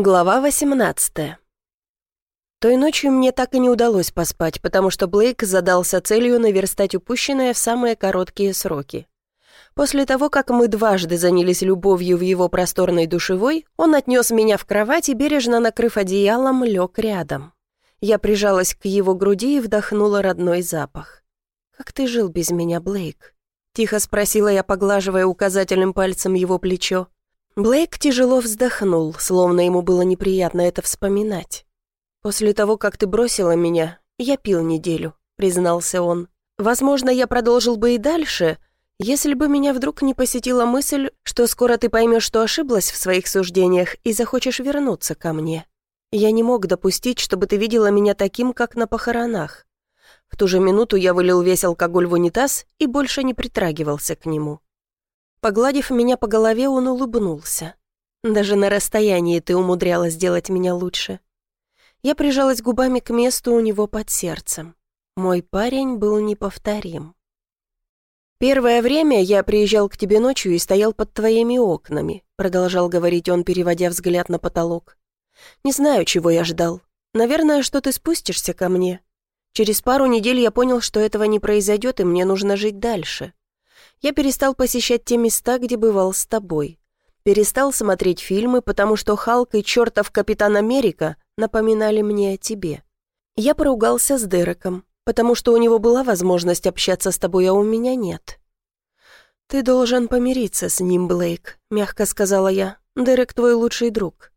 Глава 18 Той ночью мне так и не удалось поспать, потому что Блейк задался целью наверстать упущенное в самые короткие сроки. После того, как мы дважды занялись любовью в его просторной душевой, он отнес меня в кровать и, бережно накрыв одеялом, лег рядом. Я прижалась к его груди и вдохнула родной запах. «Как ты жил без меня, Блейк?» — тихо спросила я, поглаживая указательным пальцем его плечо. Блейк тяжело вздохнул, словно ему было неприятно это вспоминать. «После того, как ты бросила меня, я пил неделю», — признался он. «Возможно, я продолжил бы и дальше, если бы меня вдруг не посетила мысль, что скоро ты поймешь, что ошиблась в своих суждениях и захочешь вернуться ко мне. Я не мог допустить, чтобы ты видела меня таким, как на похоронах. В ту же минуту я вылил весь алкоголь в унитаз и больше не притрагивался к нему. Погладив меня по голове, он улыбнулся. «Даже на расстоянии ты умудрялась сделать меня лучше». Я прижалась губами к месту у него под сердцем. Мой парень был неповторим. «Первое время я приезжал к тебе ночью и стоял под твоими окнами», продолжал говорить он, переводя взгляд на потолок. «Не знаю, чего я ждал. Наверное, что ты спустишься ко мне. Через пару недель я понял, что этого не произойдет, и мне нужно жить дальше. Я перестал посещать те места, где бывал с тобой. Перестал смотреть фильмы, потому что Халк и чертов Капитан Америка напоминали мне о тебе. Я поругался с Дереком, потому что у него была возможность общаться с тобой, а у меня нет. «Ты должен помириться с ним, Блейк», — мягко сказала я. «Дерек твой лучший друг».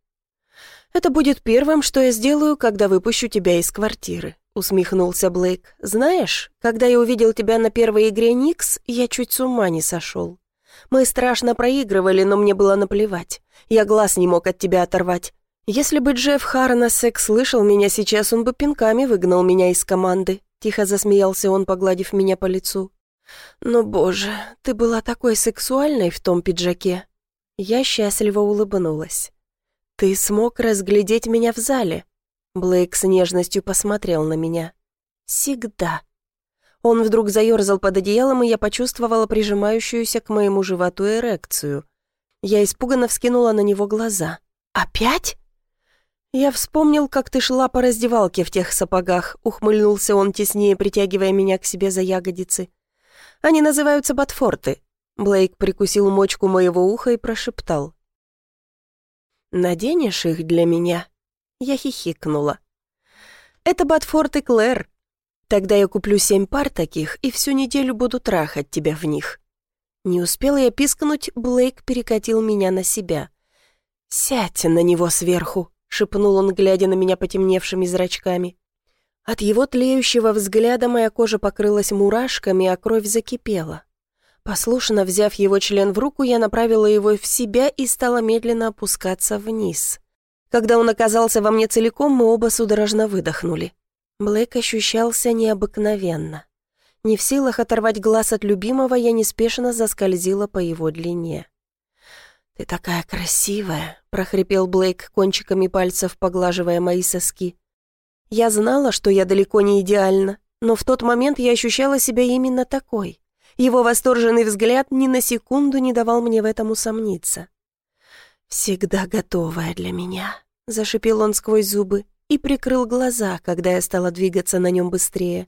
«Это будет первым, что я сделаю, когда выпущу тебя из квартиры. — усмехнулся Блейк. «Знаешь, когда я увидел тебя на первой игре Никс, я чуть с ума не сошел. Мы страшно проигрывали, но мне было наплевать. Я глаз не мог от тебя оторвать. Если бы Джефф Харнасек слышал меня сейчас, он бы пинками выгнал меня из команды». Тихо засмеялся он, погладив меня по лицу. «Но, боже, ты была такой сексуальной в том пиджаке». Я счастливо улыбнулась. «Ты смог разглядеть меня в зале?» Блейк с нежностью посмотрел на меня. «Всегда». Он вдруг заерзал под одеялом, и я почувствовала прижимающуюся к моему животу эрекцию. Я испуганно вскинула на него глаза. «Опять?» «Я вспомнил, как ты шла по раздевалке в тех сапогах», — ухмыльнулся он теснее, притягивая меня к себе за ягодицы. «Они называются ботфорты». Блейк прикусил мочку моего уха и прошептал. «Наденешь их для меня?» Я хихикнула. «Это Батфорд и Клэр. Тогда я куплю семь пар таких и всю неделю буду трахать тебя в них». Не успела я пискнуть, Блейк перекатил меня на себя. «Сядьте на него сверху», — шепнул он, глядя на меня потемневшими зрачками. От его тлеющего взгляда моя кожа покрылась мурашками, а кровь закипела. Послушно взяв его член в руку, я направила его в себя и стала медленно опускаться вниз. Когда он оказался во мне целиком, мы оба судорожно выдохнули. Блэк ощущался необыкновенно. Не в силах оторвать глаз от любимого, я неспешно заскользила по его длине. «Ты такая красивая», — прохрипел Блейк кончиками пальцев, поглаживая мои соски. Я знала, что я далеко не идеальна, но в тот момент я ощущала себя именно такой. Его восторженный взгляд ни на секунду не давал мне в этом усомниться. «Всегда готовая для меня», — зашипел он сквозь зубы и прикрыл глаза, когда я стала двигаться на нем быстрее.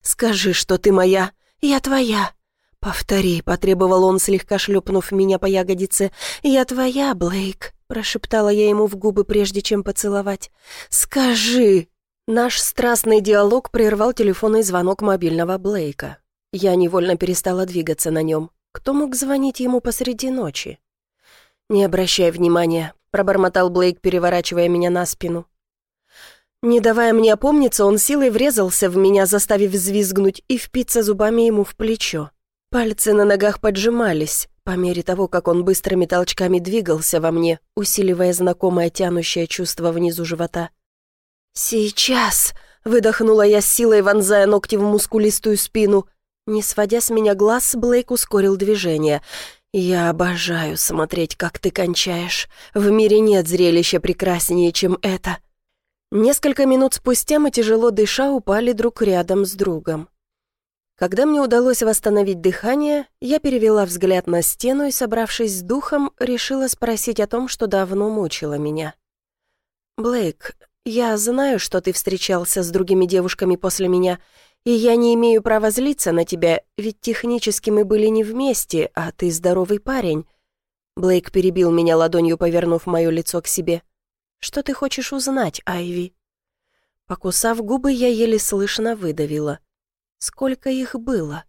«Скажи, что ты моя, я твоя». «Повтори», — потребовал он, слегка шлепнув меня по ягодице. «Я твоя, Блейк», — прошептала я ему в губы, прежде чем поцеловать. «Скажи». Наш страстный диалог прервал телефонный звонок мобильного Блейка. Я невольно перестала двигаться на нем. Кто мог звонить ему посреди ночи? «Не обращай внимания», — пробормотал Блейк, переворачивая меня на спину. Не давая мне опомниться, он силой врезался в меня, заставив взвизгнуть и впиться зубами ему в плечо. Пальцы на ногах поджимались, по мере того, как он быстрыми толчками двигался во мне, усиливая знакомое тянущее чувство внизу живота. «Сейчас!» — выдохнула я с силой, вонзая ногти в мускулистую спину. Не сводя с меня глаз, Блейк ускорил движение — «Я обожаю смотреть, как ты кончаешь. В мире нет зрелища прекраснее, чем это». Несколько минут спустя мы, тяжело дыша, упали друг рядом с другом. Когда мне удалось восстановить дыхание, я перевела взгляд на стену и, собравшись с духом, решила спросить о том, что давно мучило меня. Блейк, я знаю, что ты встречался с другими девушками после меня, и я не имею права злиться на тебя, ведь технически мы были не вместе, а ты здоровый парень». Блейк перебил меня ладонью, повернув мое лицо к себе. «Что ты хочешь узнать, Айви?» Покусав губы, я еле слышно выдавила. «Сколько их было?»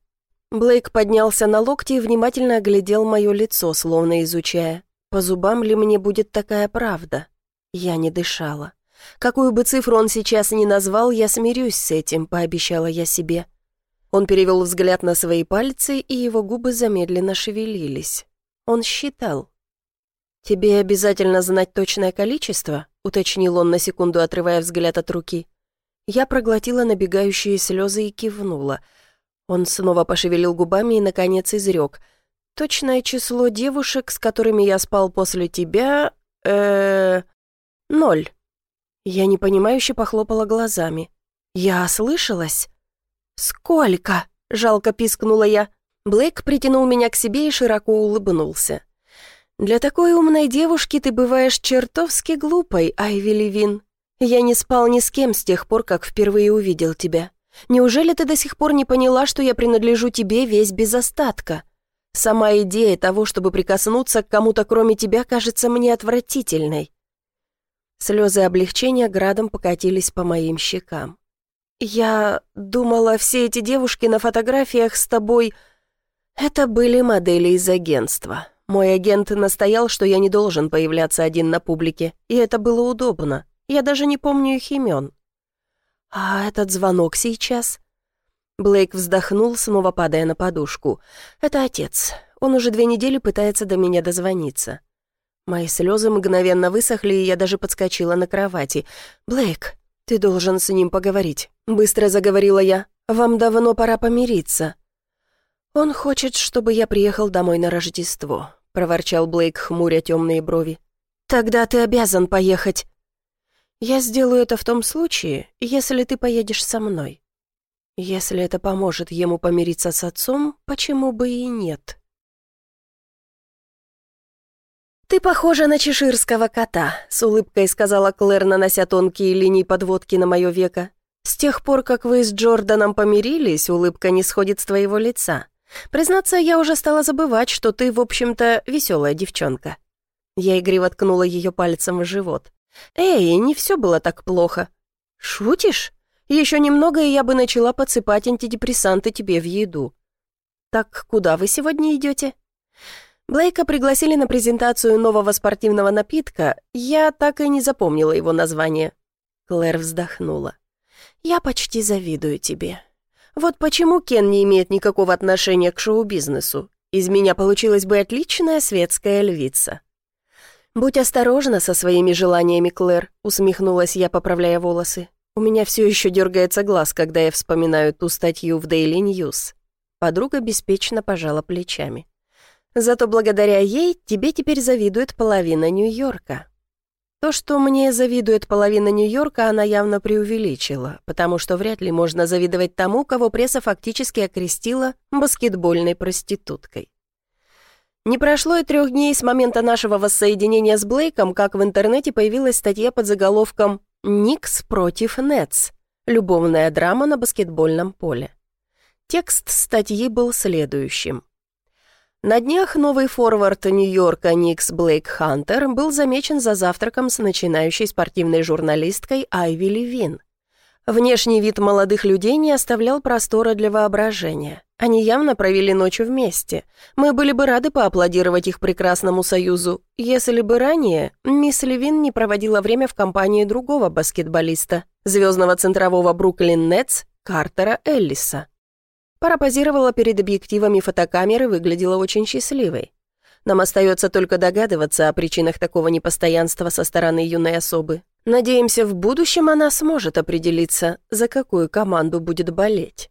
Блейк поднялся на локти и внимательно оглядел мое лицо, словно изучая, по зубам ли мне будет такая правда. Я не дышала. Какую бы цифру он сейчас ни назвал, я смирюсь с этим, пообещала я себе. Он перевел взгляд на свои пальцы, и его губы замедленно шевелились. Он считал. «Тебе обязательно знать точное количество?» — уточнил он на секунду, отрывая взгляд от руки. Я проглотила набегающие слезы и кивнула — он снова пошевелил губами и, наконец, изрек. «Точное число девушек, с которыми я спал после тебя... э ноль». Я непонимающе похлопала глазами. «Я ослышалась?» «Сколько?» — жалко пискнула я. Блейк притянул меня к себе и широко улыбнулся. «Для такой умной девушки ты бываешь чертовски глупой, Айви Левин. Я не спал ни с кем с тех пор, как впервые увидел тебя. Неужели ты до сих пор не поняла, что я принадлежу тебе весь без остатка? Сама идея того, чтобы прикоснуться к кому-то кроме тебя, кажется мне отвратительной». Слезы облегчения градом покатились по моим щекам. «Я думала, все эти девушки на фотографиях с тобой...» Это были модели из агентства. Мой агент настоял, что я не должен появляться один на публике, и это было удобно. Я даже не помню их имен. «А этот звонок сейчас?» Блейк вздохнул, снова падая на подушку. «Это отец. Он уже две недели пытается до меня дозвониться». Мои слезы мгновенно высохли, и я даже подскочила на кровати. «Блейк, ты должен с ним поговорить», — быстро заговорила я. «Вам давно пора помириться». «Он хочет, чтобы я приехал домой на Рождество», — проворчал Блейк, хмуря темные брови. «Тогда ты обязан поехать». Я сделаю это в том случае, если ты поедешь со мной. Если это поможет ему помириться с отцом, почему бы и нет? «Ты похожа на чеширского кота», — с улыбкой сказала Клэр, нанося тонкие линии подводки на мое веко. «С тех пор, как вы с Джорданом помирились, улыбка не сходит с твоего лица. Признаться, я уже стала забывать, что ты, в общем-то, веселая девчонка». Я игриво ткнула ее пальцем в живот. «Эй, не все было так плохо». «Шутишь? Еще немного, и я бы начала подсыпать антидепрессанты тебе в еду». «Так куда вы сегодня идете?» Блейка пригласили на презентацию нового спортивного напитка. Я так и не запомнила его название. Клэр вздохнула. «Я почти завидую тебе. Вот почему Кен не имеет никакого отношения к шоу-бизнесу. Из меня получилась бы отличная светская львица». «Будь осторожна со своими желаниями, Клэр», — усмехнулась я, поправляя волосы. «У меня все еще дергается глаз, когда я вспоминаю ту статью в Daily News». Подруга беспечно пожала плечами. «Зато благодаря ей тебе теперь завидует половина Нью-Йорка». То, что мне завидует половина Нью-Йорка, она явно преувеличила, потому что вряд ли можно завидовать тому, кого пресса фактически окрестила баскетбольной проституткой. Не прошло и трех дней с момента нашего воссоединения с Блейком, как в интернете появилась статья под заголовком «Никс против Нетс. Любовная драма на баскетбольном поле». Текст статьи был следующим. На днях новый форвард Нью-Йорка Никс Блейк Хантер был замечен за завтраком с начинающей спортивной журналисткой Айви Левин. Внешний вид молодых людей не оставлял простора для воображения. Они явно провели ночь вместе. Мы были бы рады поаплодировать их прекрасному союзу, если бы ранее мисс Левин не проводила время в компании другого баскетболиста, звездного центрового Бруклин Нетс Картера Эллиса. Пара позировала перед объективами фотокамеры выглядела очень счастливой. Нам остается только догадываться о причинах такого непостоянства со стороны юной особы. Надеемся, в будущем она сможет определиться, за какую команду будет болеть.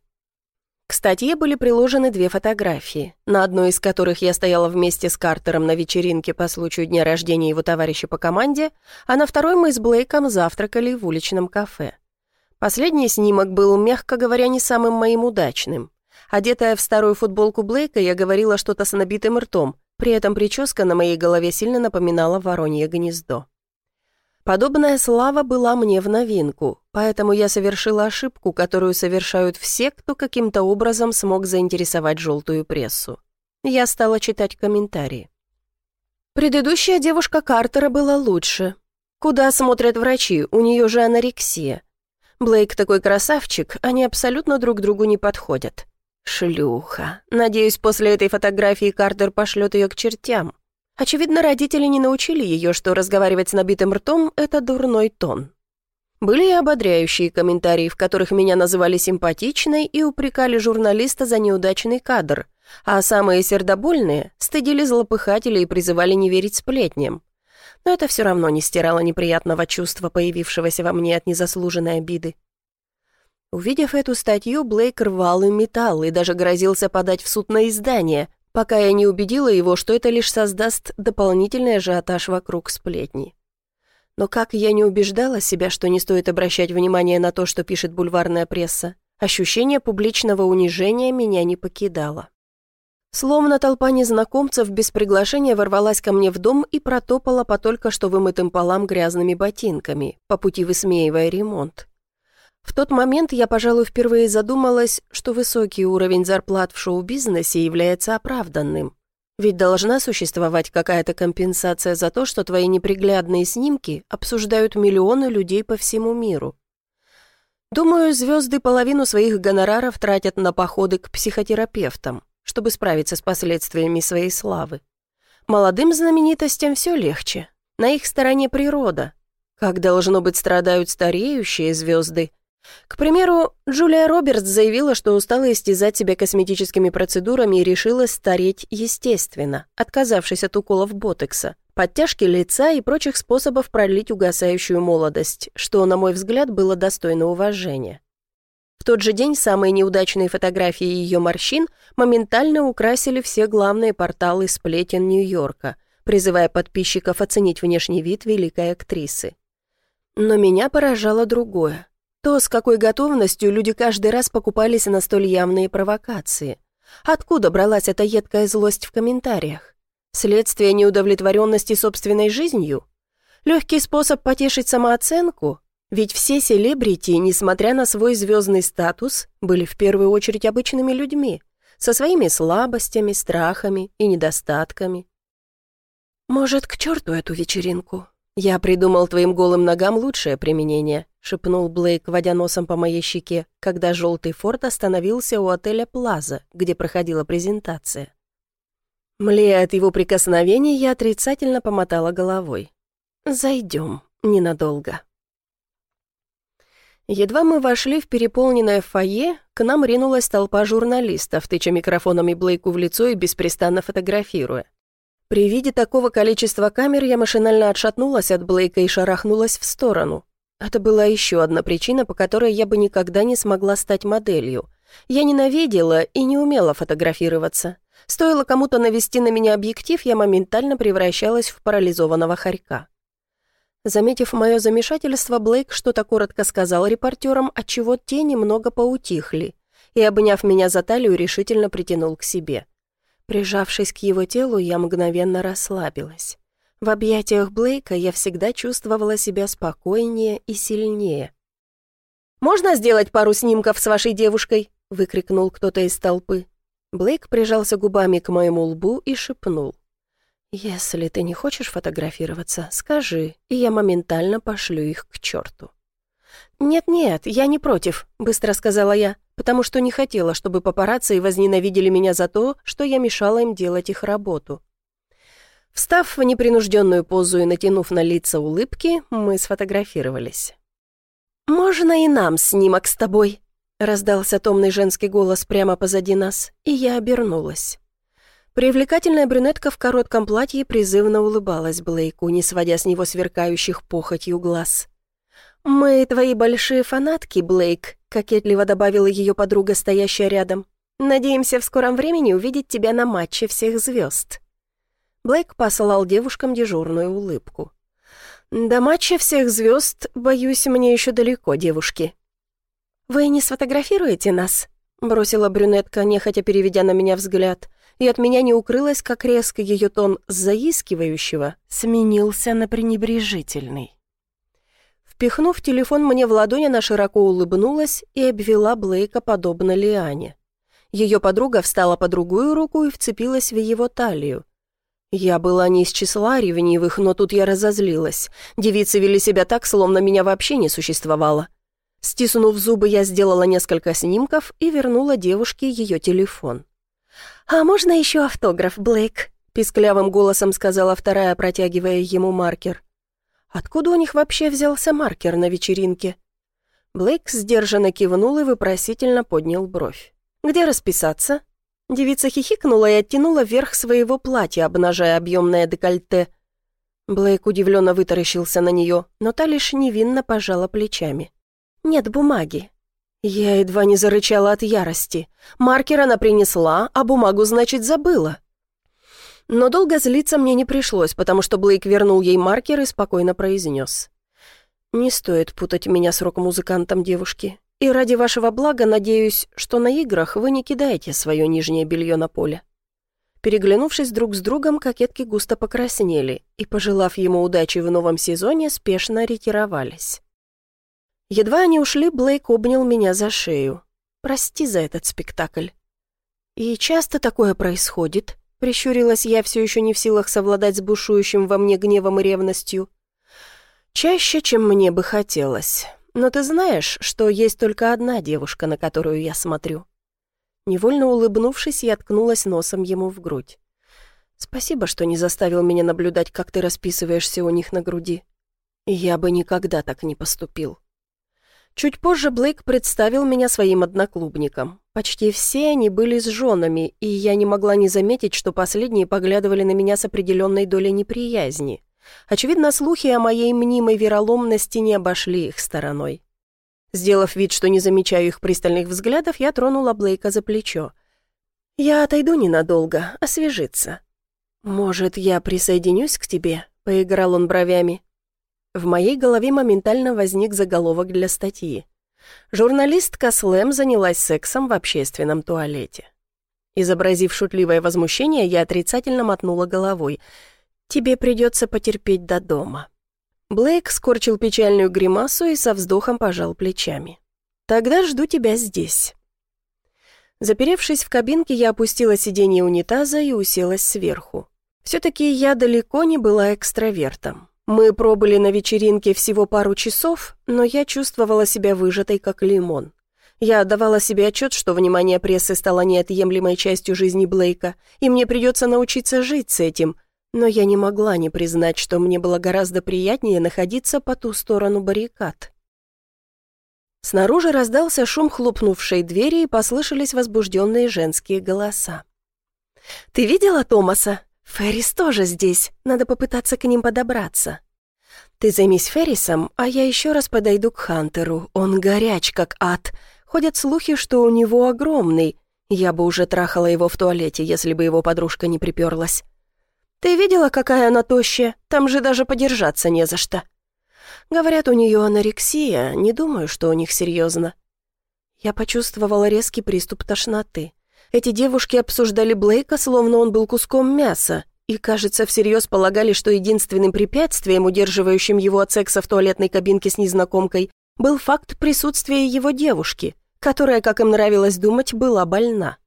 К статье были приложены две фотографии, на одной из которых я стояла вместе с Картером на вечеринке по случаю дня рождения его товарища по команде, а на второй мы с Блейком завтракали в уличном кафе. Последний снимок был, мягко говоря, не самым моим удачным. Одетая в старую футболку Блейка, я говорила что-то с набитым ртом, при этом прическа на моей голове сильно напоминала воронье гнездо. Подобная слава была мне в новинку, поэтому я совершила ошибку, которую совершают все, кто каким-то образом смог заинтересовать желтую прессу. Я стала читать комментарии. Предыдущая девушка Картера была лучше. Куда смотрят врачи, у нее же анорексия. Блейк такой красавчик, они абсолютно друг другу не подходят. Шлюха. Надеюсь, после этой фотографии Картер пошлет ее к чертям. Очевидно, родители не научили ее, что разговаривать с набитым ртом — это дурной тон. Были и ободряющие комментарии, в которых меня называли симпатичной и упрекали журналиста за неудачный кадр, а самые сердобольные стыдили злопыхателей и призывали не верить сплетням. Но это все равно не стирало неприятного чувства, появившегося во мне от незаслуженной обиды. Увидев эту статью, Блейк рвал и металл и даже грозился подать в суд на издание, пока я не убедила его, что это лишь создаст дополнительный ажиотаж вокруг сплетни. Но как я не убеждала себя, что не стоит обращать внимание на то, что пишет бульварная пресса, ощущение публичного унижения меня не покидало. Словно толпа незнакомцев без приглашения ворвалась ко мне в дом и протопала по только что вымытым полам грязными ботинками, по пути высмеивая ремонт. В тот момент я, пожалуй, впервые задумалась, что высокий уровень зарплат в шоу-бизнесе является оправданным. Ведь должна существовать какая-то компенсация за то, что твои неприглядные снимки обсуждают миллионы людей по всему миру. Думаю, звезды половину своих гонораров тратят на походы к психотерапевтам, чтобы справиться с последствиями своей славы. Молодым знаменитостям все легче. На их стороне природа. Как должно быть страдают стареющие звезды, к примеру, Джулия Робертс заявила, что устала истязать себя косметическими процедурами и решила стареть естественно, отказавшись от уколов ботекса, подтяжки лица и прочих способов продлить угасающую молодость, что, на мой взгляд, было достойно уважения. В тот же день самые неудачные фотографии ее морщин моментально украсили все главные порталы сплетен Нью-Йорка, призывая подписчиков оценить внешний вид великой актрисы. Но меня поражало другое. То, с какой готовностью люди каждый раз покупались на столь явные провокации. Откуда бралась эта едкая злость в комментариях? Следствие неудовлетворенности собственной жизнью? Легкий способ потешить самооценку? Ведь все селебрити, несмотря на свой звездный статус, были в первую очередь обычными людьми, со своими слабостями, страхами и недостатками. «Может, к черту эту вечеринку? Я придумал твоим голым ногам лучшее применение», шепнул Блейк, водя носом по моей щеке, когда желтый форт остановился у отеля «Плаза», где проходила презентация. Млея от его прикосновений, я отрицательно помотала головой. «Зайдем ненадолго». Едва мы вошли в переполненное фойе, к нам ринулась толпа журналистов, тыча микрофонами Блейку в лицо и беспрестанно фотографируя. При виде такого количества камер я машинально отшатнулась от Блейка и шарахнулась в сторону. Это была еще одна причина, по которой я бы никогда не смогла стать моделью. Я ненавидела и не умела фотографироваться. Стоило кому-то навести на меня объектив, я моментально превращалась в парализованного хорька. Заметив мое замешательство, Блейк что-то коротко сказал репортерам, отчего те немного поутихли, и, обняв меня за талию, решительно притянул к себе. Прижавшись к его телу, я мгновенно расслабилась. В объятиях Блейка я всегда чувствовала себя спокойнее и сильнее. «Можно сделать пару снимков с вашей девушкой?» — выкрикнул кто-то из толпы. Блейк прижался губами к моему лбу и шепнул. «Если ты не хочешь фотографироваться, скажи, и я моментально пошлю их к черту». «Нет-нет, я не против», — быстро сказала я, потому что не хотела, чтобы папарацци возненавидели меня за то, что я мешала им делать их работу. Встав в непринужденную позу и натянув на лица улыбки, мы сфотографировались. «Можно и нам снимок с тобой?» Раздался томный женский голос прямо позади нас, и я обернулась. Привлекательная брюнетка в коротком платье призывно улыбалась Блейку, не сводя с него сверкающих похотью глаз. «Мы твои большие фанатки, Блейк», — кокетливо добавила ее подруга, стоящая рядом. «Надеемся в скором времени увидеть тебя на матче всех звезд». Блейк посылал девушкам дежурную улыбку. «До матча всех звезд, боюсь, мне еще далеко, девушки». «Вы не сфотографируете нас?» — бросила брюнетка, нехотя переведя на меня взгляд, и от меня не укрылось, как резко ее тон заискивающего сменился на пренебрежительный. Впихнув телефон мне в ладонь, она широко улыбнулась и обвела Блейка подобно Лиане. Ее подруга встала по другую руку и вцепилась в его талию. Я была не из числа ревнивых, но тут я разозлилась. Девицы вели себя так, словно меня вообще не существовало. Стиснув зубы, я сделала несколько снимков и вернула девушке ее телефон. «А можно еще автограф, Блейк?» — писклявым голосом сказала вторая, протягивая ему маркер. Откуда у них вообще взялся маркер на вечеринке? Блейк сдержанно кивнул и вопросительно поднял бровь. «Где расписаться?» Девица хихикнула и оттянула вверх своего платья, обнажая объемное декольте. Блейк удивленно вытаращился на нее, но та лишь невинно пожала плечами. «Нет бумаги». Я едва не зарычала от ярости. Маркер она принесла, а бумагу, значит, забыла. Но долго злиться мне не пришлось, потому что Блейк вернул ей маркер и спокойно произнес. «Не стоит путать меня с рок-музыкантом девушки. И ради вашего блага надеюсь, что на играх вы не кидаете свое нижнее белье на поле». Переглянувшись друг с другом, кокетки густо покраснели и, пожелав ему удачи в новом сезоне, спешно ретировались. Едва они ушли, Блейк обнял меня за шею. «Прости за этот спектакль». «И часто такое происходит?» Прищурилась я, все еще не в силах совладать с бушующим во мне гневом и ревностью. «Чаще, чем мне бы хотелось. Но ты знаешь, что есть только одна девушка, на которую я смотрю». Невольно улыбнувшись, я ткнулась носом ему в грудь. «Спасибо, что не заставил меня наблюдать, как ты расписываешься у них на груди. Я бы никогда так не поступил». Чуть позже Блейк представил меня своим одноклубникам. Почти все они были с женами, и я не могла не заметить, что последние поглядывали на меня с определенной долей неприязни. Очевидно, слухи о моей мнимой вероломности не обошли их стороной. Сделав вид, что не замечаю их пристальных взглядов, я тронула Блейка за плечо. «Я отойду ненадолго, освежиться». «Может, я присоединюсь к тебе?» — поиграл он бровями. В моей голове моментально возник заголовок для статьи. Журналистка Слэм занялась сексом в общественном туалете. Изобразив шутливое возмущение, я отрицательно мотнула головой. «Тебе придется потерпеть до дома». Блейк скорчил печальную гримасу и со вздохом пожал плечами. «Тогда жду тебя здесь». Заперевшись в кабинке, я опустила сиденье унитаза и уселась сверху. Все-таки я далеко не была экстравертом. Мы пробыли на вечеринке всего пару часов, но я чувствовала себя выжатой, как лимон. Я отдавала себе отчет, что внимание прессы стало неотъемлемой частью жизни Блейка, и мне придется научиться жить с этим, но я не могла не признать, что мне было гораздо приятнее находиться по ту сторону баррикад. Снаружи раздался шум хлопнувшей двери и послышались возбужденные женские голоса. «Ты видела Томаса?» «Феррис тоже здесь. Надо попытаться к ним подобраться». «Ты займись Феррисом, а я еще раз подойду к Хантеру. Он горяч, как ад. Ходят слухи, что у него огромный. Я бы уже трахала его в туалете, если бы его подружка не приперлась. Ты видела, какая она тощая? Там же даже подержаться не за что». Говорят, у нее анорексия. Не думаю, что у них серьезно. Я почувствовала резкий приступ тошноты. Эти девушки обсуждали Блейка, словно он был куском мяса, и, кажется, всерьез полагали, что единственным препятствием, удерживающим его от секса в туалетной кабинке с незнакомкой, был факт присутствия его девушки, которая, как им нравилось думать, была больна.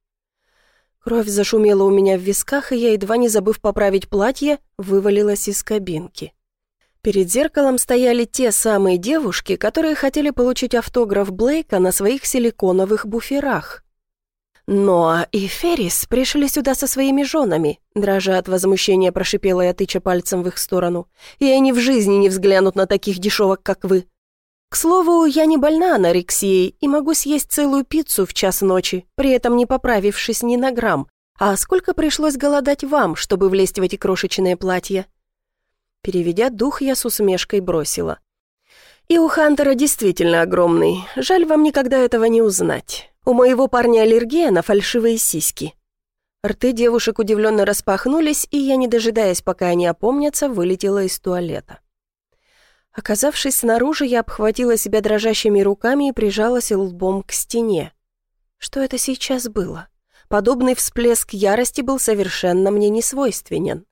Кровь зашумела у меня в висках, и я, едва не забыв поправить платье, вывалилась из кабинки. Перед зеркалом стояли те самые девушки, которые хотели получить автограф Блейка на своих силиконовых буферах. «Ноа и Феррис пришли сюда со своими женами», дрожа от возмущения прошипела я, тыча пальцем в их сторону. «И они в жизни не взглянут на таких дешевок, как вы. К слову, я не больна анорексией и могу съесть целую пиццу в час ночи, при этом не поправившись ни на грамм. А сколько пришлось голодать вам, чтобы влезть в эти крошечные платья?» Переведя дух, я с усмешкой бросила. «И у Хантера действительно огромный. Жаль вам никогда этого не узнать». У моего парня аллергия на фальшивые сиськи». Рты девушек удивленно распахнулись, и я, не дожидаясь, пока они опомнятся, вылетела из туалета. Оказавшись снаружи, я обхватила себя дрожащими руками и прижалась лбом к стене. Что это сейчас было? Подобный всплеск ярости был совершенно мне не свойственен.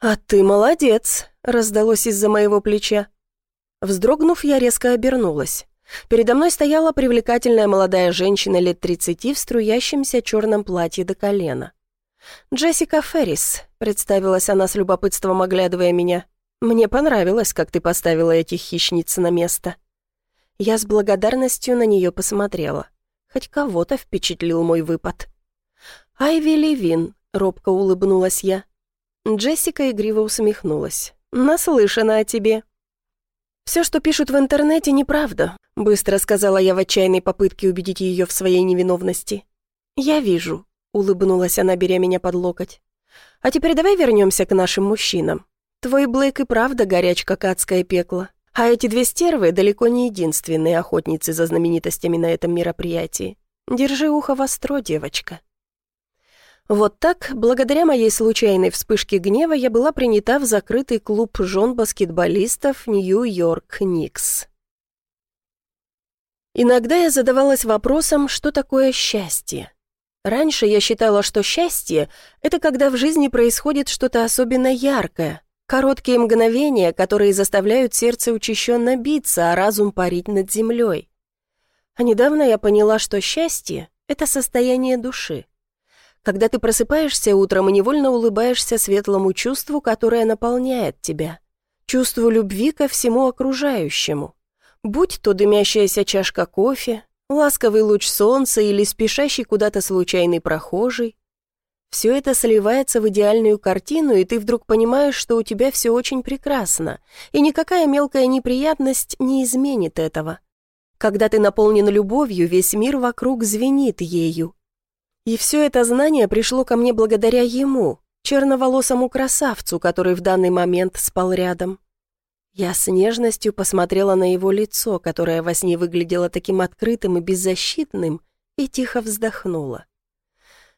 «А ты молодец!» — раздалось из-за моего плеча. Вздрогнув, я резко обернулась. Передо мной стояла привлекательная молодая женщина лет 30 в струящемся черном платье до колена. «Джессика Феррис», — представилась она с любопытством, оглядывая меня. «Мне понравилось, как ты поставила этих хищниц на место». Я с благодарностью на нее посмотрела. Хоть кого-то впечатлил мой выпад. «Айви Левин», — робко улыбнулась я. Джессика игриво усмехнулась. «Наслышана о тебе». «Все, что пишут в интернете, неправда», — быстро сказала я в отчаянной попытке убедить ее в своей невиновности. «Я вижу», — улыбнулась она, беря меня под локоть. «А теперь давай вернемся к нашим мужчинам. Твой Блейк и правда горяч, как адское пекло. А эти две стервы далеко не единственные охотницы за знаменитостями на этом мероприятии. Держи ухо востро, девочка». Вот так, благодаря моей случайной вспышке гнева, я была принята в закрытый клуб жен баскетболистов Нью-Йорк Никс. Иногда я задавалась вопросом, что такое счастье. Раньше я считала, что счастье — это когда в жизни происходит что-то особенно яркое, короткие мгновения, которые заставляют сердце учащенно биться, а разум парить над землей. А недавно я поняла, что счастье — это состояние души когда ты просыпаешься утром и невольно улыбаешься светлому чувству, которое наполняет тебя, чувству любви ко всему окружающему. Будь то дымящаяся чашка кофе, ласковый луч солнца или спешащий куда-то случайный прохожий. Все это сливается в идеальную картину, и ты вдруг понимаешь, что у тебя все очень прекрасно, и никакая мелкая неприятность не изменит этого. Когда ты наполнен любовью, весь мир вокруг звенит ею, и все это знание пришло ко мне благодаря ему, черноволосому красавцу, который в данный момент спал рядом. Я с нежностью посмотрела на его лицо, которое во сне выглядело таким открытым и беззащитным, и тихо вздохнула.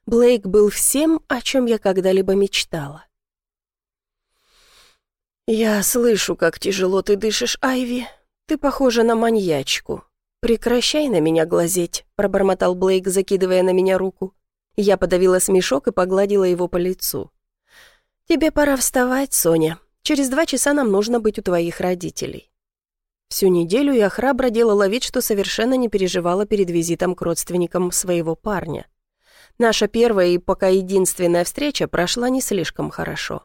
Блейк был всем, о чем я когда-либо мечтала. «Я слышу, как тяжело ты дышишь, Айви. Ты похожа на маньячку. «Прекращай на меня глазеть», — пробормотал Блейк, закидывая на меня руку. Я подавила смешок и погладила его по лицу. «Тебе пора вставать, Соня. Через два часа нам нужно быть у твоих родителей». Всю неделю я храбро делала вид, что совершенно не переживала перед визитом к родственникам своего парня. Наша первая и пока единственная встреча прошла не слишком хорошо.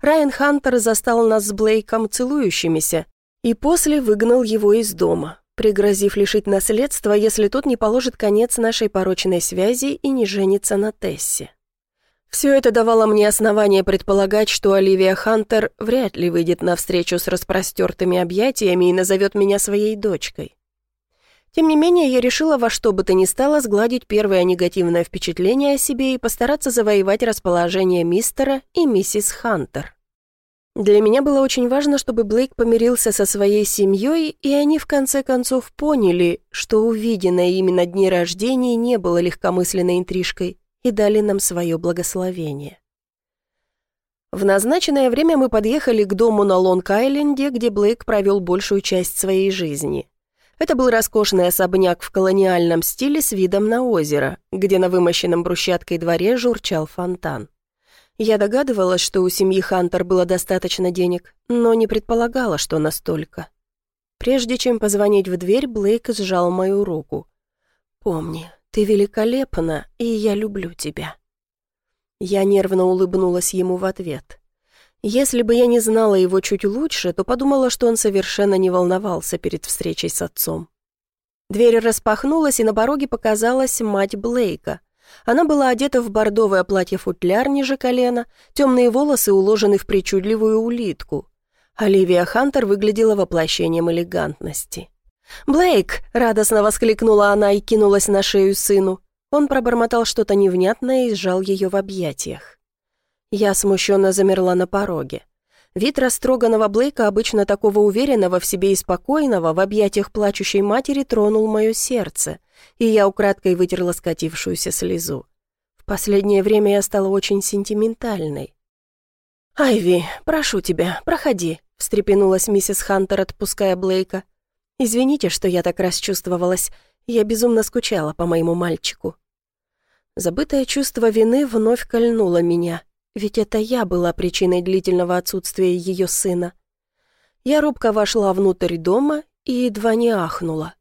Райан Хантер застал нас с Блейком целующимися и после выгнал его из дома пригрозив лишить наследства, если тот не положит конец нашей порочной связи и не женится на Тессе. Все это давало мне основание предполагать, что Оливия Хантер вряд ли выйдет на встречу с распростертыми объятиями и назовет меня своей дочкой. Тем не менее, я решила во что бы то ни стало сгладить первое негативное впечатление о себе и постараться завоевать расположение мистера и миссис Хантер. Для меня было очень важно, чтобы Блейк помирился со своей семьей, и они в конце концов поняли, что увиденное ими на дне рождения не было легкомысленной интрижкой, и дали нам свое благословение. В назначенное время мы подъехали к дому на Лонг-Айленде, где Блейк провел большую часть своей жизни. Это был роскошный особняк в колониальном стиле с видом на озеро, где на вымощенном брусчаткой дворе журчал фонтан. Я догадывалась, что у семьи Хантер было достаточно денег, но не предполагала, что настолько. Прежде чем позвонить в дверь, Блейк сжал мою руку. «Помни, ты великолепна, и я люблю тебя». Я нервно улыбнулась ему в ответ. Если бы я не знала его чуть лучше, то подумала, что он совершенно не волновался перед встречей с отцом. Дверь распахнулась, и на пороге показалась мать Блейка — она была одета в бордовое платье-футляр ниже колена, темные волосы уложены в причудливую улитку. Оливия Хантер выглядела воплощением элегантности. «Блейк!» — радостно воскликнула она и кинулась на шею сыну. Он пробормотал что-то невнятное и сжал ее в объятиях. Я смущенно замерла на пороге. Вид растроганного Блейка, обычно такого уверенного в себе и спокойного, в объятиях плачущей матери тронул мое сердце — и я украдкой вытерла скатившуюся слезу. В последнее время я стала очень сентиментальной. «Айви, прошу тебя, проходи», — встрепенулась миссис Хантер, отпуская Блейка. «Извините, что я так расчувствовалась. Я безумно скучала по моему мальчику». Забытое чувство вины вновь кольнуло меня, ведь это я была причиной длительного отсутствия ее сына. Я робко вошла внутрь дома и едва не ахнула.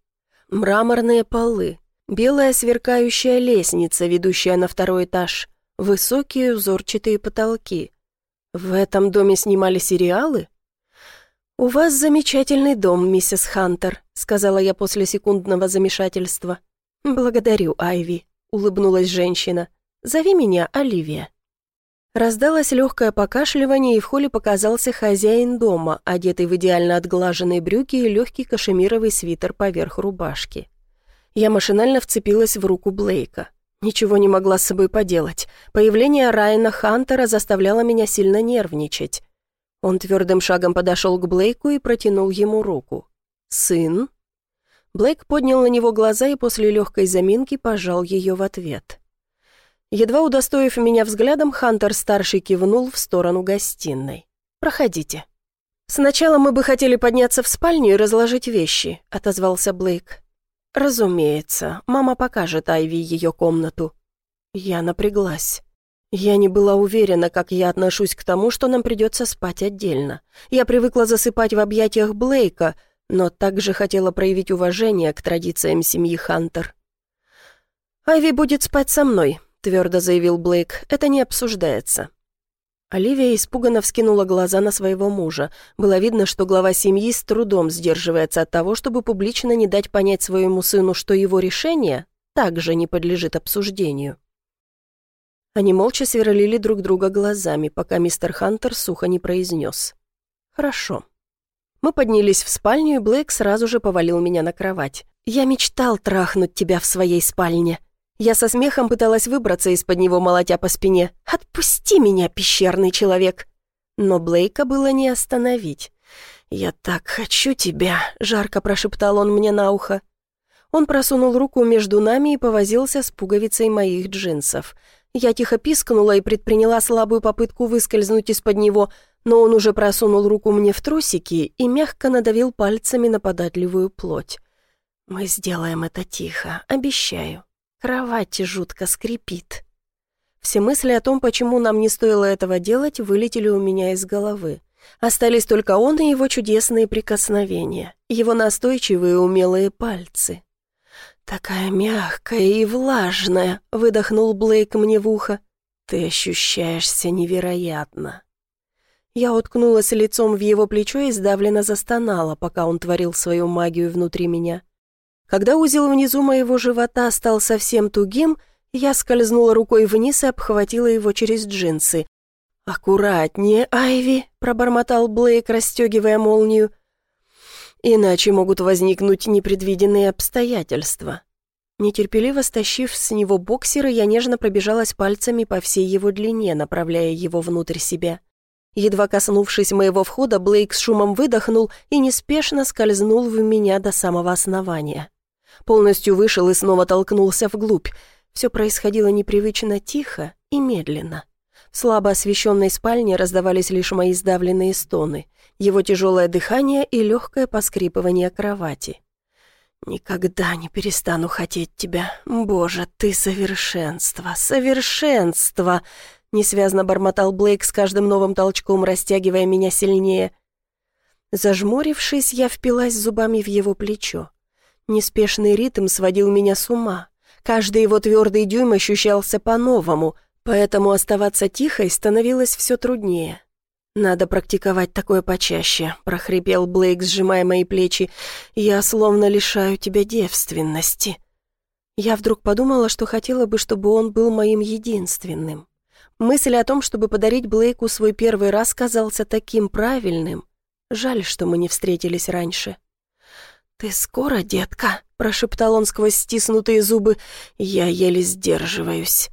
Мраморные полы, белая сверкающая лестница, ведущая на второй этаж, высокие узорчатые потолки. В этом доме снимали сериалы? «У вас замечательный дом, миссис Хантер», — сказала я после секундного замешательства. «Благодарю, Айви», — улыбнулась женщина. «Зови меня Оливия». Раздалось легкое покашливание, и в холле показался хозяин дома, одетый в идеально отглаженные брюки и легкий кашемировый свитер поверх рубашки. Я машинально вцепилась в руку Блейка. Ничего не могла с собой поделать. Появление Райана Хантера заставляло меня сильно нервничать. Он твердым шагом подошел к Блейку и протянул ему руку. «Сын?» Блейк поднял на него глаза и после легкой заминки пожал ее в ответ. Едва удостоив меня взглядом, Хантер-старший кивнул в сторону гостиной. «Проходите». «Сначала мы бы хотели подняться в спальню и разложить вещи», — отозвался Блейк. «Разумеется, мама покажет Айви ее комнату». Я напряглась. Я не была уверена, как я отношусь к тому, что нам придется спать отдельно. Я привыкла засыпать в объятиях Блейка, но также хотела проявить уважение к традициям семьи Хантер. «Айви будет спать со мной», твердо заявил Блейк, это не обсуждается. Оливия испуганно вскинула глаза на своего мужа. Было видно, что глава семьи с трудом сдерживается от того, чтобы публично не дать понять своему сыну, что его решение также не подлежит обсуждению. Они молча сверлили друг друга глазами, пока мистер Хантер сухо не произнес. «Хорошо». Мы поднялись в спальню, и Блейк сразу же повалил меня на кровать. «Я мечтал трахнуть тебя в своей спальне», я со смехом пыталась выбраться из-под него, молотя по спине. «Отпусти меня, пещерный человек!» Но Блейка было не остановить. «Я так хочу тебя!» — жарко прошептал он мне на ухо. Он просунул руку между нами и повозился с пуговицей моих джинсов. Я тихо пискнула и предприняла слабую попытку выскользнуть из-под него, но он уже просунул руку мне в трусики и мягко надавил пальцами на податливую плоть. «Мы сделаем это тихо, обещаю». Кровать жутко скрипит. Все мысли о том, почему нам не стоило этого делать, вылетели у меня из головы. Остались только он и его чудесные прикосновения, его настойчивые умелые пальцы. «Такая мягкая и влажная», — выдохнул Блейк мне в ухо. «Ты ощущаешься невероятно». Я уткнулась лицом в его плечо и сдавленно застонала, пока он творил свою магию внутри меня. Когда узел внизу моего живота стал совсем тугим, я скользнула рукой вниз и обхватила его через джинсы. «Аккуратнее, Айви», — пробормотал Блейк, расстегивая молнию. «Иначе могут возникнуть непредвиденные обстоятельства». Нетерпеливо стащив с него боксеры, я нежно пробежалась пальцами по всей его длине, направляя его внутрь себя. Едва коснувшись моего входа, Блейк с шумом выдохнул и неспешно скользнул в меня до самого основания полностью вышел и снова толкнулся вглубь. Все происходило непривычно тихо и медленно. В слабо освещенной спальне раздавались лишь мои сдавленные стоны, его тяжелое дыхание и легкое поскрипывание кровати. «Никогда не перестану хотеть тебя. Боже, ты совершенство, совершенство!» Несвязно бормотал Блейк с каждым новым толчком, растягивая меня сильнее. Зажмурившись, я впилась зубами в его плечо. Неспешный ритм сводил меня с ума. Каждый его твердый дюйм ощущался по-новому, поэтому оставаться тихой становилось все труднее. «Надо практиковать такое почаще», — прохрипел Блейк, сжимая мои плечи. «Я словно лишаю тебя девственности». Я вдруг подумала, что хотела бы, чтобы он был моим единственным. Мысль о том, чтобы подарить Блейку свой первый раз, казался таким правильным. Жаль, что мы не встретились раньше. «Ты скоро, детка?» – прошептал он сквозь стиснутые зубы. «Я еле сдерживаюсь».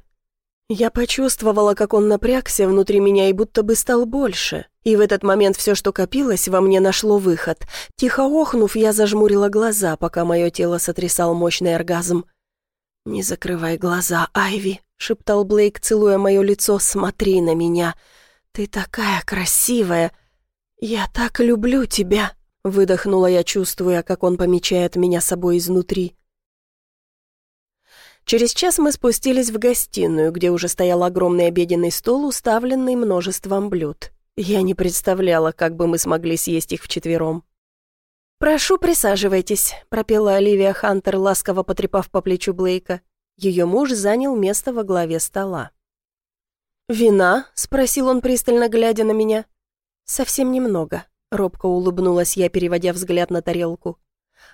Я почувствовала, как он напрягся внутри меня и будто бы стал больше. И в этот момент все, что копилось, во мне нашло выход. Тихо охнув, я зажмурила глаза, пока мое тело сотрясал мощный оргазм. «Не закрывай глаза, Айви», — шептал Блейк, целуя мое лицо, — «смотри на меня. Ты такая красивая. Я так люблю тебя». Выдохнула я, чувствуя, как он помечает меня собой изнутри. Через час мы спустились в гостиную, где уже стоял огромный обеденный стол, уставленный множеством блюд. Я не представляла, как бы мы смогли съесть их вчетвером. «Прошу, присаживайтесь», — пропела Оливия Хантер, ласково потрепав по плечу Блейка. Ее муж занял место во главе стола. «Вина?» — спросил он, пристально глядя на меня. «Совсем немного», — робко улыбнулась я, переводя взгляд на тарелку.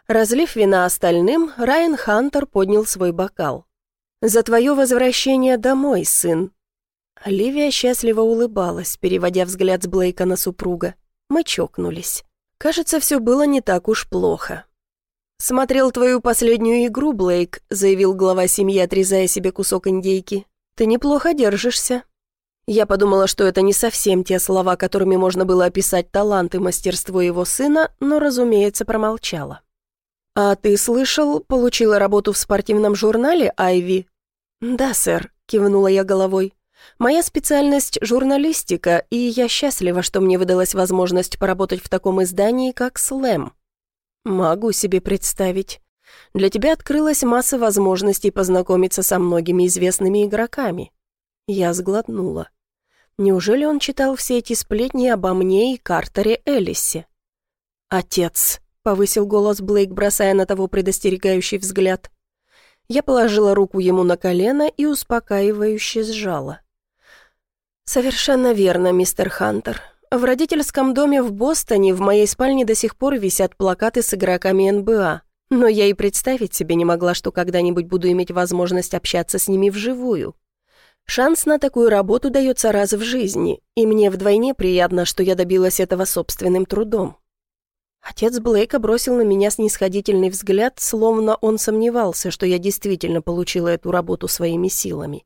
Разлив вина остальным, Райан Хантер поднял свой бокал. «За твое возвращение домой, сын!» Оливия счастливо улыбалась, переводя взгляд с Блейка на супруга. Мы чокнулись. Кажется, все было не так уж плохо. «Смотрел твою последнюю игру, Блейк», — заявил глава семьи, отрезая себе кусок индейки. «Ты неплохо держишься». Я подумала, что это не совсем те слова, которыми можно было описать талант и мастерство его сына, но, разумеется, промолчала. «А ты слышал, получила работу в спортивном журнале, Айви?» «Да, сэр», — кивнула я головой. Моя специальность — журналистика, и я счастлива, что мне выдалась возможность поработать в таком издании, как «Слэм». Могу себе представить. Для тебя открылась масса возможностей познакомиться со многими известными игроками. Я сглотнула. Неужели он читал все эти сплетни обо мне и Картере Элисе? «Отец», — повысил голос Блейк, бросая на того предостерегающий взгляд. Я положила руку ему на колено и успокаивающе сжала. «Совершенно верно, мистер Хантер. В родительском доме в Бостоне в моей спальне до сих пор висят плакаты с игроками НБА, но я и представить себе не могла, что когда-нибудь буду иметь возможность общаться с ними вживую. Шанс на такую работу дается раз в жизни, и мне вдвойне приятно, что я добилась этого собственным трудом». Отец Блейка бросил на меня снисходительный взгляд, словно он сомневался, что я действительно получила эту работу своими силами.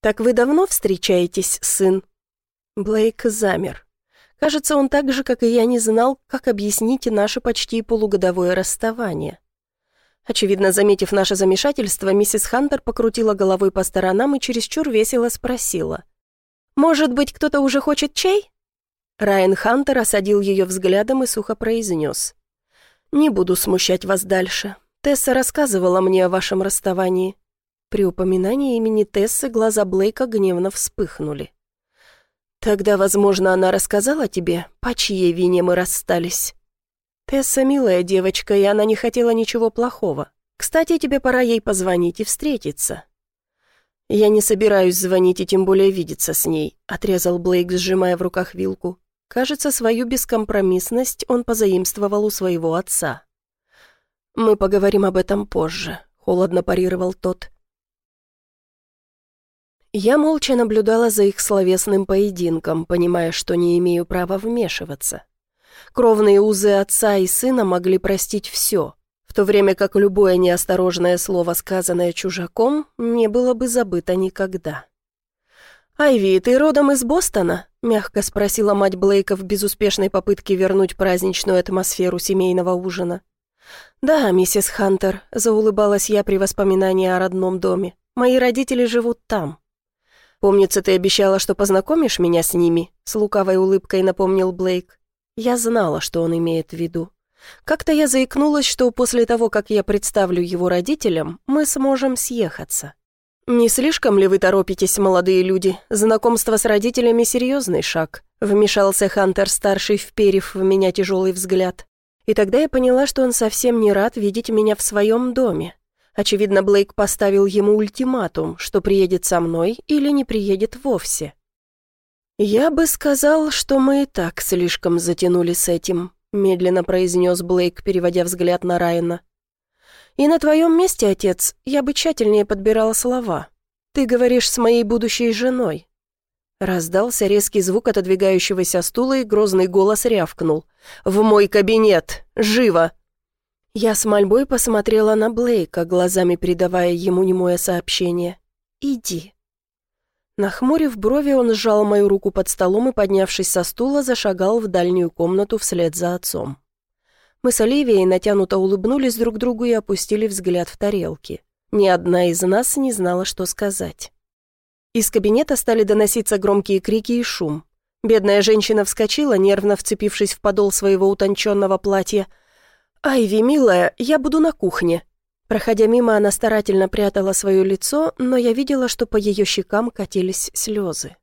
«Так вы давно встречаетесь, сын?» Блейк замер. Кажется, он так же, как и я, не знал, как объяснить наше почти полугодовое расставание. Очевидно, заметив наше замешательство, миссис Хантер покрутила головой по сторонам и чересчур весело спросила. «Может быть, кто-то уже хочет чай?» Райан Хантер осадил ее взглядом и сухо произнес. «Не буду смущать вас дальше. Тесса рассказывала мне о вашем расставании. При упоминании имени Тессы глаза Блейка гневно вспыхнули. «Тогда, возможно, она рассказала тебе, по чьей вине мы расстались?» «Тесса милая девочка, и она не хотела ничего плохого. Кстати, тебе пора ей позвонить и встретиться». «Я не собираюсь звонить и тем более видеться с ней», — отрезал Блейк, сжимая в руках вилку. Кажется, свою бескомпромиссность он позаимствовал у своего отца. «Мы поговорим об этом позже», — холодно парировал тот. Я молча наблюдала за их словесным поединком, понимая, что не имею права вмешиваться. Кровные узы отца и сына могли простить все, в то время как любое неосторожное слово, сказанное чужаком, не было бы забыто никогда. «Айви, ты родом из Бостона?» — мягко спросила мать Блейка в безуспешной попытке вернуть праздничную атмосферу семейного ужина. «Да, миссис Хантер», — заулыбалась я при воспоминании о родном доме. «Мои родители живут там». «Помнится, ты обещала, что познакомишь меня с ними?» С лукавой улыбкой напомнил Блейк. Я знала, что он имеет в виду. Как-то я заикнулась, что после того, как я представлю его родителям, мы сможем съехаться. «Не слишком ли вы торопитесь, молодые люди? Знакомство с родителями — серьезный шаг», — вмешался Хантер-старший, вперев в меня тяжелый взгляд. И тогда я поняла, что он совсем не рад видеть меня в своем доме. Очевидно, Блейк поставил ему ультиматум, что приедет со мной или не приедет вовсе. «Я бы сказал, что мы и так слишком затянули с этим», медленно произнес Блейк, переводя взгляд на Райана. «И на твоем месте, отец, я бы тщательнее подбирал слова. Ты говоришь с моей будущей женой». Раздался резкий звук отодвигающегося стула, и грозный голос рявкнул. «В мой кабинет! Живо!» Я с мольбой посмотрела на Блейка, глазами передавая ему немое сообщение. «Иди». Нахмурив брови, он сжал мою руку под столом и, поднявшись со стула, зашагал в дальнюю комнату вслед за отцом. Мы с Оливией натянуто улыбнулись друг другу и опустили взгляд в тарелки. Ни одна из нас не знала, что сказать. Из кабинета стали доноситься громкие крики и шум. Бедная женщина вскочила, нервно вцепившись в подол своего утонченного платья – «Айви, милая, я буду на кухне». Проходя мимо, она старательно прятала свое лицо, но я видела, что по ее щекам катились слезы.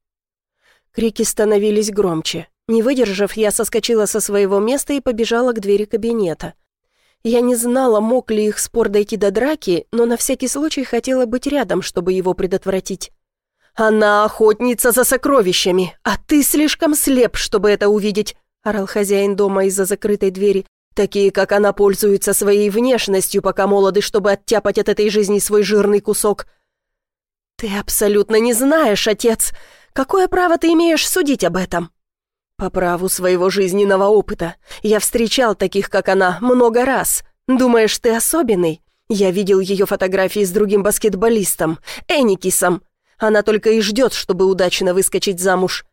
Крики становились громче. Не выдержав, я соскочила со своего места и побежала к двери кабинета. Я не знала, мог ли их спор дойти до драки, но на всякий случай хотела быть рядом, чтобы его предотвратить. «Она охотница за сокровищами, а ты слишком слеп, чтобы это увидеть», орал хозяин дома из-за закрытой двери. «Такие, как она, пользуются своей внешностью, пока молоды, чтобы оттяпать от этой жизни свой жирный кусок». «Ты абсолютно не знаешь, отец. Какое право ты имеешь судить об этом?» «По праву своего жизненного опыта. Я встречал таких, как она, много раз. Думаешь, ты особенный? Я видел ее фотографии с другим баскетболистом, Эникисом. Она только и ждет, чтобы удачно выскочить замуж.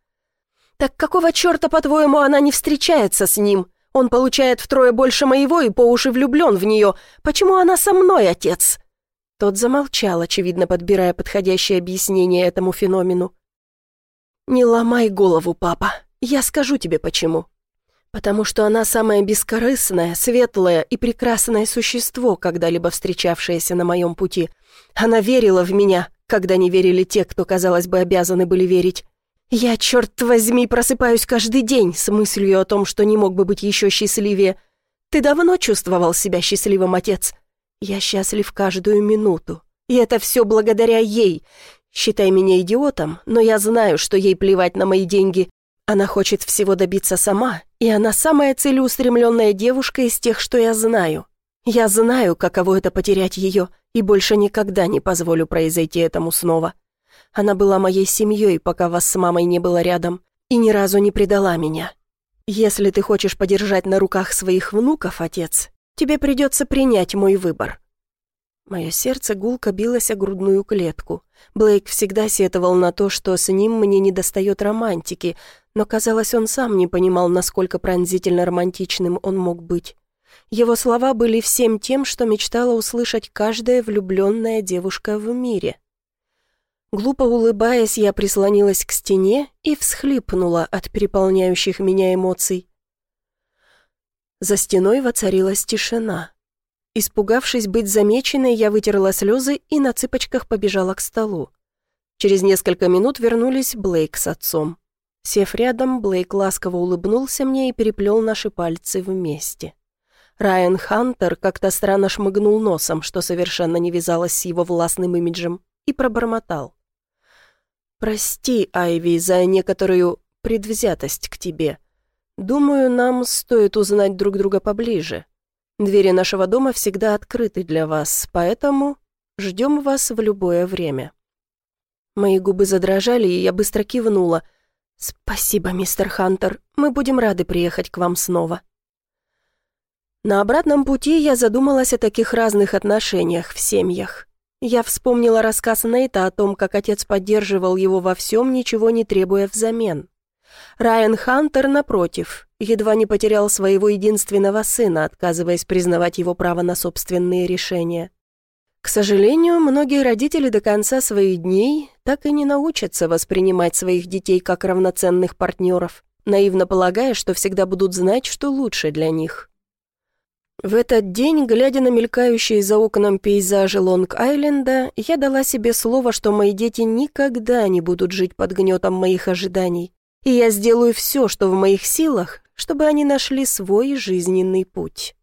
Так какого черта, по-твоему, она не встречается с ним? Он получает втрое больше моего и по уши влюблен в нее. Почему она со мной, отец?» Тот замолчал, очевидно, подбирая подходящее объяснение этому феномену. «Не ломай голову, папа. Я скажу тебе почему. Потому что она самое бескорыстное, светлое и прекрасное существо, когда-либо встречавшееся на моем пути. Она верила в меня, когда не верили те, кто, казалось бы, обязаны были верить. Я, черт возьми, просыпаюсь каждый день с мыслью о том, что не мог бы быть еще счастливее. Ты давно чувствовал себя счастливым, отец? Я счастлив каждую минуту. И это все благодаря ей. Считай меня идиотом, но я знаю, что ей плевать на мои деньги. Она хочет всего добиться сама, и она самая целеустремленная девушка из тех, что я знаю. Я знаю, каково это потерять ее, и больше никогда не позволю произойти этому снова. Она была моей семьей, пока вас с мамой не было рядом, и ни разу не предала меня. Если ты хочешь подержать на руках своих внуков, отец, тебе придется принять мой выбор. Мое сердце гулко билось о грудную клетку. Блейк всегда сетовал на то, что с ним мне недостает романтики, но, казалось, он сам не понимал, насколько пронзительно романтичным он мог быть. Его слова были всем тем, что мечтала услышать каждая влюбленная девушка в мире. Глупо улыбаясь, я прислонилась к стене и всхлипнула от переполняющих меня эмоций. За стеной воцарилась тишина. Испугавшись быть замеченной, я вытерла слезы и на цыпочках побежала к столу. Через несколько минут вернулись Блейк с отцом. Сев рядом, Блейк ласково улыбнулся мне и переплел наши пальцы вместе. Райан Хантер как-то странно шмыгнул носом, что совершенно не вязалось с его властным имиджем, и пробормотал. «Прости, Айви, за некоторую предвзятость к тебе. Думаю, нам стоит узнать друг друга поближе. Двери нашего дома всегда открыты для вас, поэтому ждем вас в любое время». Мои губы задрожали, и я быстро кивнула. «Спасибо, мистер Хантер, мы будем рады приехать к вам снова». На обратном пути я задумалась о таких разных отношениях в семьях. Я вспомнила рассказ Нейта о том, как отец поддерживал его во всем, ничего не требуя взамен. Райан Хантер, напротив, едва не потерял своего единственного сына, отказываясь признавать его право на собственные решения. К сожалению, многие родители до конца своих дней так и не научатся воспринимать своих детей как равноценных партнеров, наивно полагая, что всегда будут знать, что лучше для них. В этот день, глядя на мелькающие за окном пейзажи Лонг-Айленда, я дала себе слово, что мои дети никогда не будут жить под гнетом моих ожиданий, и я сделаю все, что в моих силах, чтобы они нашли свой жизненный путь.